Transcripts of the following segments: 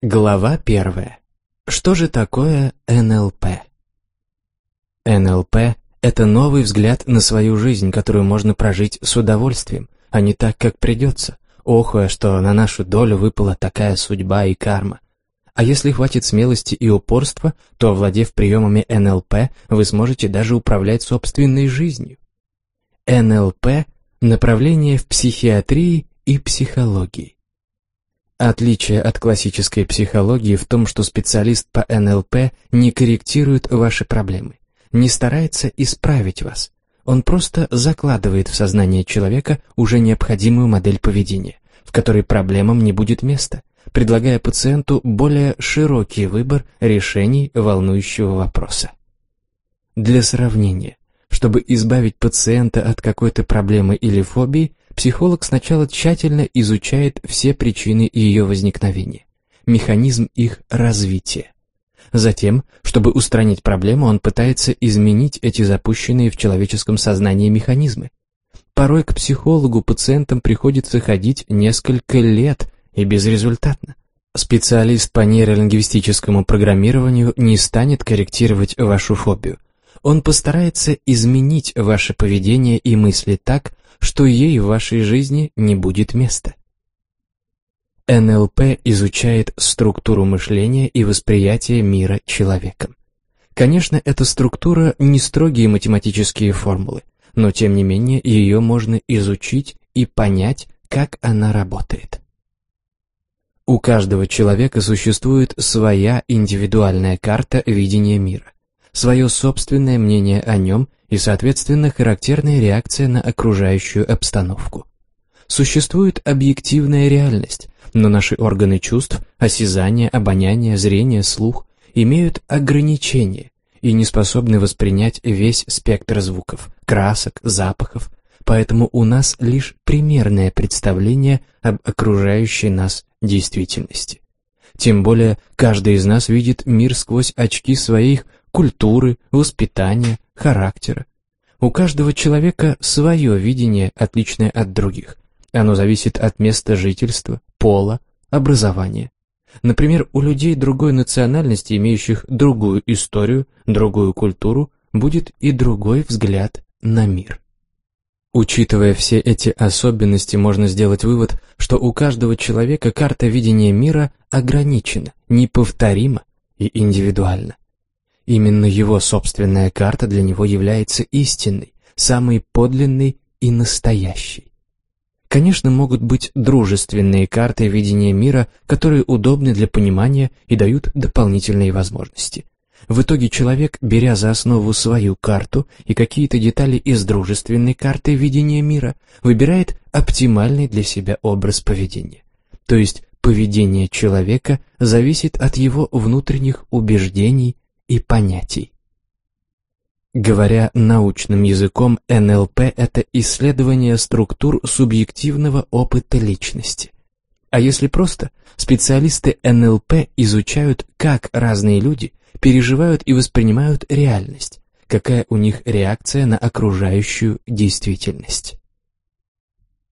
Глава первая. Что же такое НЛП? НЛП – это новый взгляд на свою жизнь, которую можно прожить с удовольствием, а не так, как придется, охуя, что на нашу долю выпала такая судьба и карма. А если хватит смелости и упорства, то, овладев приемами НЛП, вы сможете даже управлять собственной жизнью. НЛП – направление в психиатрии и психологии. Отличие от классической психологии в том, что специалист по НЛП не корректирует ваши проблемы, не старается исправить вас. Он просто закладывает в сознание человека уже необходимую модель поведения, в которой проблемам не будет места, предлагая пациенту более широкий выбор решений волнующего вопроса. Для сравнения, чтобы избавить пациента от какой-то проблемы или фобии, психолог сначала тщательно изучает все причины ее возникновения, механизм их развития. Затем, чтобы устранить проблему, он пытается изменить эти запущенные в человеческом сознании механизмы. Порой к психологу пациентам приходится ходить несколько лет и безрезультатно. Специалист по нейролингвистическому программированию не станет корректировать вашу фобию. Он постарается изменить ваше поведение и мысли так, что ей в вашей жизни не будет места. НЛП изучает структуру мышления и восприятия мира человеком. Конечно, эта структура не строгие математические формулы, но тем не менее ее можно изучить и понять, как она работает. У каждого человека существует своя индивидуальная карта видения мира, свое собственное мнение о нем и, соответственно, характерная реакция на окружающую обстановку. Существует объективная реальность, но наши органы чувств, осязание, обоняние, зрение, слух имеют ограничения и не способны воспринять весь спектр звуков, красок, запахов, поэтому у нас лишь примерное представление об окружающей нас действительности. Тем более, каждый из нас видит мир сквозь очки своих культуры, воспитания, характера. У каждого человека свое видение, отличное от других. Оно зависит от места жительства, пола, образования. Например, у людей другой национальности, имеющих другую историю, другую культуру, будет и другой взгляд на мир. Учитывая все эти особенности, можно сделать вывод, что у каждого человека карта видения мира ограничена, неповторима и индивидуальна. Именно его собственная карта для него является истинной, самой подлинной и настоящей. Конечно, могут быть дружественные карты видения мира, которые удобны для понимания и дают дополнительные возможности. В итоге человек, беря за основу свою карту и какие-то детали из дружественной карты видения мира, выбирает оптимальный для себя образ поведения. То есть поведение человека зависит от его внутренних убеждений и понятий. Говоря научным языком, НЛП – это исследование структур субъективного опыта личности. А если просто, специалисты НЛП изучают, как разные люди переживают и воспринимают реальность, какая у них реакция на окружающую действительность.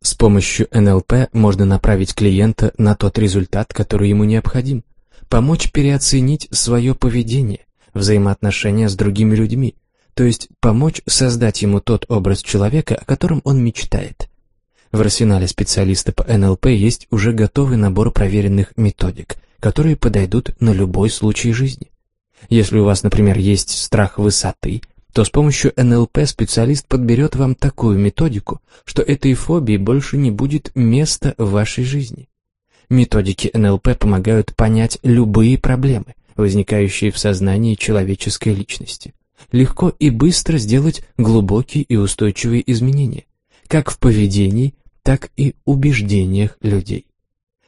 С помощью НЛП можно направить клиента на тот результат, который ему необходим, помочь переоценить свое поведение, взаимоотношения с другими людьми, то есть помочь создать ему тот образ человека, о котором он мечтает. В арсенале специалиста по НЛП есть уже готовый набор проверенных методик, которые подойдут на любой случай жизни. Если у вас, например, есть страх высоты, то с помощью НЛП специалист подберет вам такую методику, что этой фобии больше не будет места в вашей жизни. Методики НЛП помогают понять любые проблемы, возникающие в сознании человеческой личности. Легко и быстро сделать глубокие и устойчивые изменения, как в поведении, так и убеждениях людей.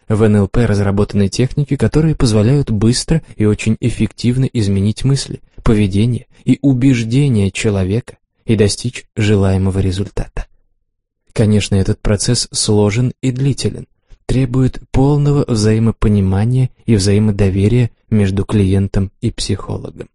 В НЛП разработаны техники, которые позволяют быстро и очень эффективно изменить мысли, поведение и убеждения человека и достичь желаемого результата. Конечно, этот процесс сложен и длителен, требует полного взаимопонимания и взаимодоверия между клиентом и психологом.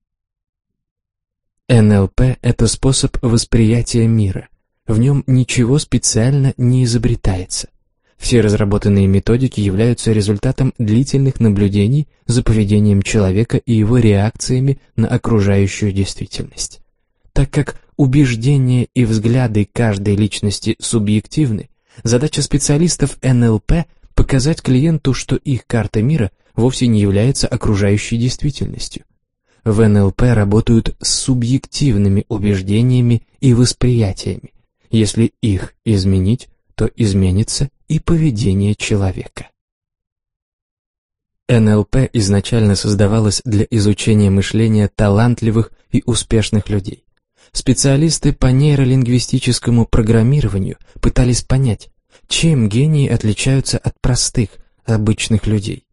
НЛП – это способ восприятия мира. В нем ничего специально не изобретается. Все разработанные методики являются результатом длительных наблюдений за поведением человека и его реакциями на окружающую действительность. Так как убеждения и взгляды каждой личности субъективны, задача специалистов НЛП – показать клиенту, что их карта мира вовсе не является окружающей действительностью. В НЛП работают с субъективными убеждениями и восприятиями. Если их изменить, то изменится и поведение человека. НЛП изначально создавалось для изучения мышления талантливых и успешных людей. Специалисты по нейролингвистическому программированию пытались понять, чем гении отличаются от простых, обычных людей.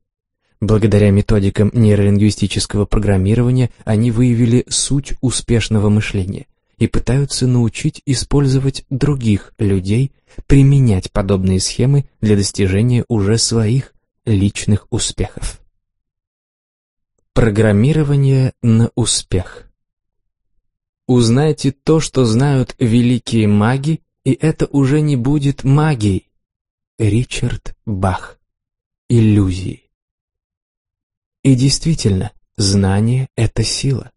Благодаря методикам нейролингвистического программирования они выявили суть успешного мышления и пытаются научить использовать других людей, применять подобные схемы для достижения уже своих личных успехов. Программирование на успех Узнайте то, что знают великие маги, и это уже не будет магией. Ричард Бах. Иллюзии. И действительно, знание — это сила.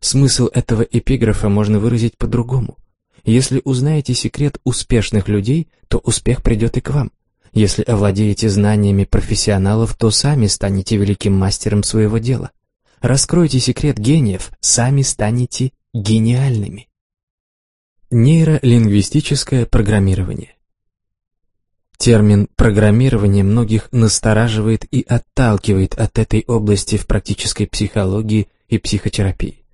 Смысл этого эпиграфа можно выразить по-другому. Если узнаете секрет успешных людей, то успех придет и к вам. Если овладеете знаниями профессионалов, то сами станете великим мастером своего дела. Раскройте секрет гениев, сами станете гениальными. Нейролингвистическое программирование Термин «программирование» многих настораживает и отталкивает от этой области в практической психологии и психотерапии.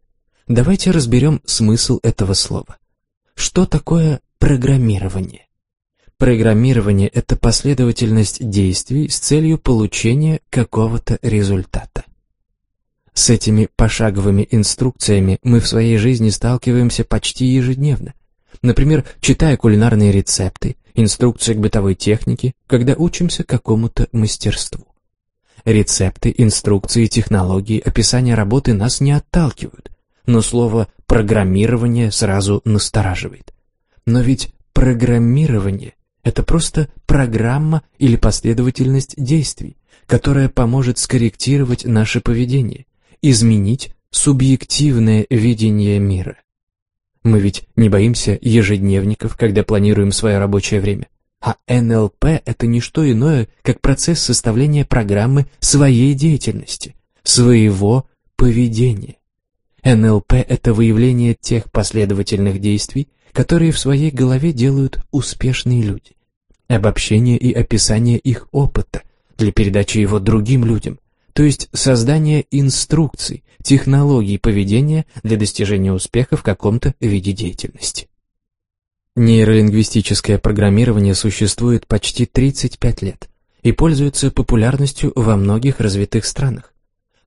Давайте разберем смысл этого слова. Что такое программирование? Программирование – это последовательность действий с целью получения какого-то результата. С этими пошаговыми инструкциями мы в своей жизни сталкиваемся почти ежедневно. Например, читая кулинарные рецепты, инструкции к бытовой технике, когда учимся какому-то мастерству. Рецепты, инструкции, технологии, описание работы нас не отталкивают, но слово «программирование» сразу настораживает. Но ведь программирование – это просто программа или последовательность действий, которая поможет скорректировать наше поведение, изменить субъективное видение мира. Мы ведь не боимся ежедневников, когда планируем свое рабочее время. А НЛП – это не что иное, как процесс составления программы своей деятельности, своего поведения. НЛП – это выявление тех последовательных действий, которые в своей голове делают успешные люди. Обобщение и описание их опыта для передачи его другим людям, то есть создание инструкций, технологий поведения для достижения успеха в каком-то виде деятельности. Нейролингвистическое программирование существует почти 35 лет и пользуется популярностью во многих развитых странах.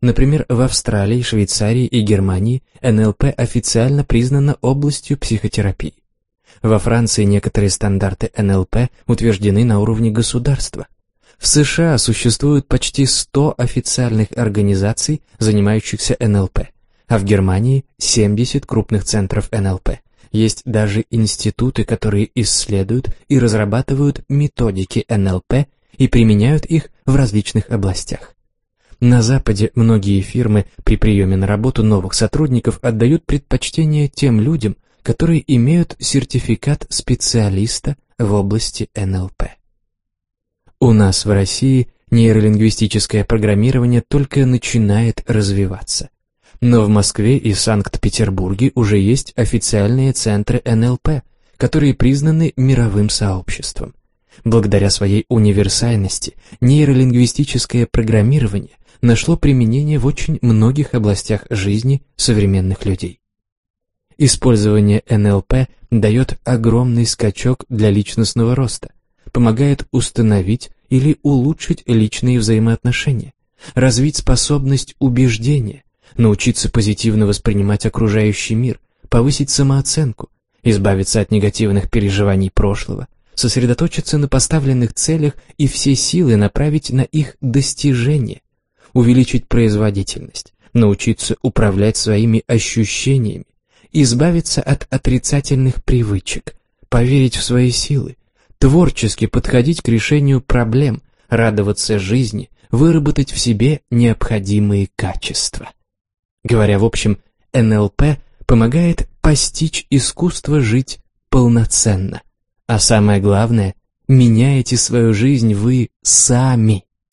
Например, в Австралии, Швейцарии и Германии НЛП официально признано областью психотерапии. Во Франции некоторые стандарты НЛП утверждены на уровне государства. В США существует почти 100 официальных организаций, занимающихся НЛП, а в Германии 70 крупных центров НЛП. Есть даже институты, которые исследуют и разрабатывают методики НЛП и применяют их в различных областях. На Западе многие фирмы при приеме на работу новых сотрудников отдают предпочтение тем людям, которые имеют сертификат специалиста в области НЛП. У нас в России нейролингвистическое программирование только начинает развиваться. Но в Москве и Санкт-Петербурге уже есть официальные центры НЛП, которые признаны мировым сообществом. Благодаря своей универсальности нейролингвистическое программирование нашло применение в очень многих областях жизни современных людей. Использование НЛП дает огромный скачок для личностного роста, помогает установить или улучшить личные взаимоотношения, развить способность убеждения, научиться позитивно воспринимать окружающий мир, повысить самооценку, избавиться от негативных переживаний прошлого, сосредоточиться на поставленных целях и все силы направить на их достижение, увеличить производительность, научиться управлять своими ощущениями, избавиться от отрицательных привычек, поверить в свои силы, творчески подходить к решению проблем, радоваться жизни, выработать в себе необходимые качества. Говоря в общем, НЛП помогает постичь искусство жить полноценно. А самое главное, меняете свою жизнь вы сами.